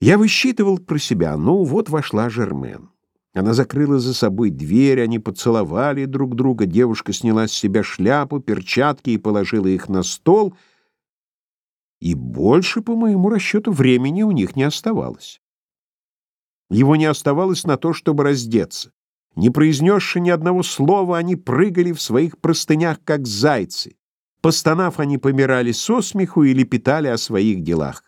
Я высчитывал про себя. Ну, вот вошла Жермен. Она закрыла за собой дверь, они поцеловали друг друга, девушка сняла с себя шляпу, перчатки и положила их на стол, и больше, по моему расчету, времени у них не оставалось. Его не оставалось на то, чтобы раздеться. Не произнесши ни одного слова, они прыгали в своих простынях, как зайцы. Постонав, они помирали со смеху или питали о своих делах.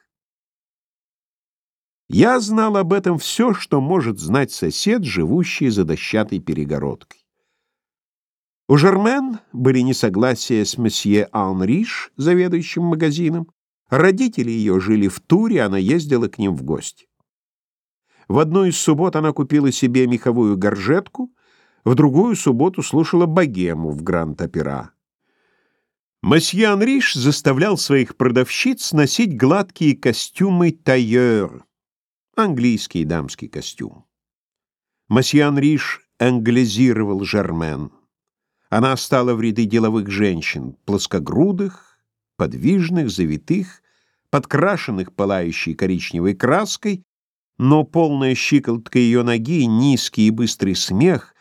Я знал об этом все, что может знать сосед, живущий за дощатой перегородкой. У Жермен были несогласия с месье Анриш, заведующим магазином. Родители ее жили в Туре, она ездила к ним в гости. В одну из суббот она купила себе меховую горжетку, в другую субботу слушала богему в Гранд-Опера. Месье Анриш заставлял своих продавщиц носить гладкие костюмы тайер, английский дамский костюм. Месье Анриш англизировал Жермен. Она стала в ряды деловых женщин, плоскогрудых, подвижных, завитых, подкрашенных пылающей коричневой краской, но полная щиколотка ее ноги, низкий и быстрый смех,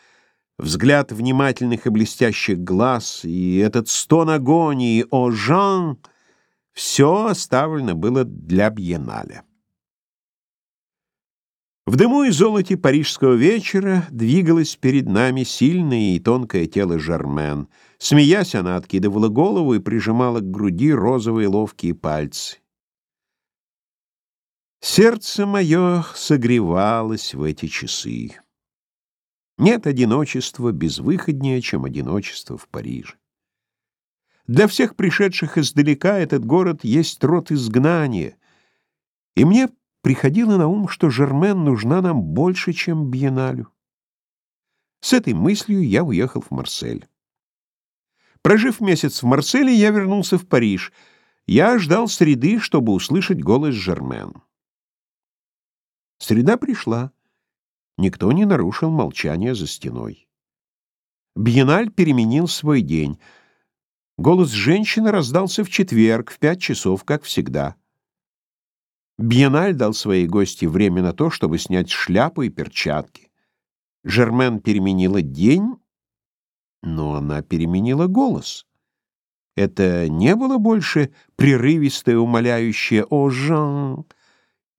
взгляд внимательных и блестящих глаз и этот стон агонии «О, Жан!» — все оставлено было для Бьенналя. В дыму и золоте парижского вечера двигалось перед нами сильное и тонкое тело Жармен. Смеясь, она откидывала голову и прижимала к груди розовые ловкие пальцы. Сердце мое согревалось в эти часы. Нет одиночества безвыходнее, чем одиночество в Париже. Для всех пришедших издалека этот город есть род изгнания, и мне приходило на ум, что Жермен нужна нам больше, чем Бьеналю. С этой мыслью я уехал в Марсель. Прожив месяц в Марселе, я вернулся в Париж. Я ждал среды, чтобы услышать голос Жермен. Среда пришла. Никто не нарушил молчание за стеной. Бьеналь переменил свой день. Голос женщины раздался в четверг в пять часов, как всегда. Бьеналь дал своей гости время на то, чтобы снять шляпу и перчатки. Жермен переменила день, но она переменила голос. Это не было больше прерывистое, умоляющее «О, Жан!»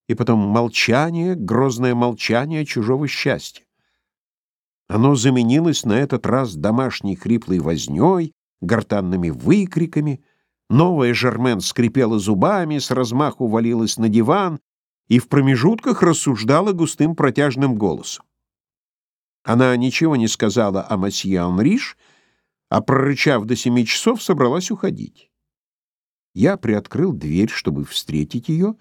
и потом молчание, грозное молчание чужого счастья. Оно заменилось на этот раз домашней хриплой вознёй, гортанными выкриками — Новая Жермен скрипела зубами, с размаху валилась на диван и в промежутках рассуждала густым протяжным голосом. Она ничего не сказала о масье Анриш, а, прорычав до семи часов, собралась уходить. Я приоткрыл дверь, чтобы встретить ее,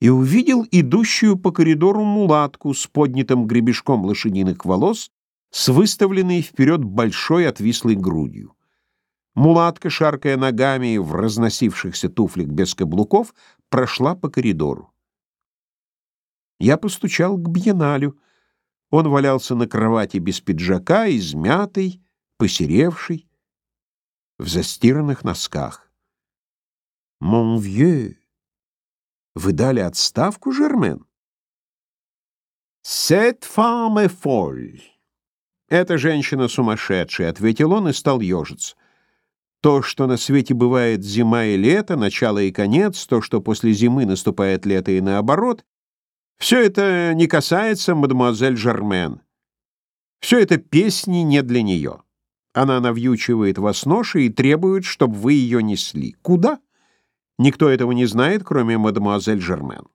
и увидел идущую по коридору мулатку с поднятым гребешком лошадиных волос, с выставленной вперед большой отвислой грудью. Мулатка, шаркая ногами в разносившихся туфлях без каблуков, прошла по коридору. Я постучал к Бьеналю. Он валялся на кровати без пиджака, измятый, посеревший, в застиранных носках. «Мон вье, вы дали отставку, Жермен?» «Cette femme est folle!» «Эта женщина сумасшедшая», — ответил он и стал ежиться. То, что на свете бывает зима и лето, начало и конец, то, что после зимы наступает лето и наоборот, все это не касается мадемуазель Жермен. Все это песни не для нее. Она навьючивает вас ноши и требует, чтобы вы ее несли. Куда? Никто этого не знает, кроме мадемуазель Жермен.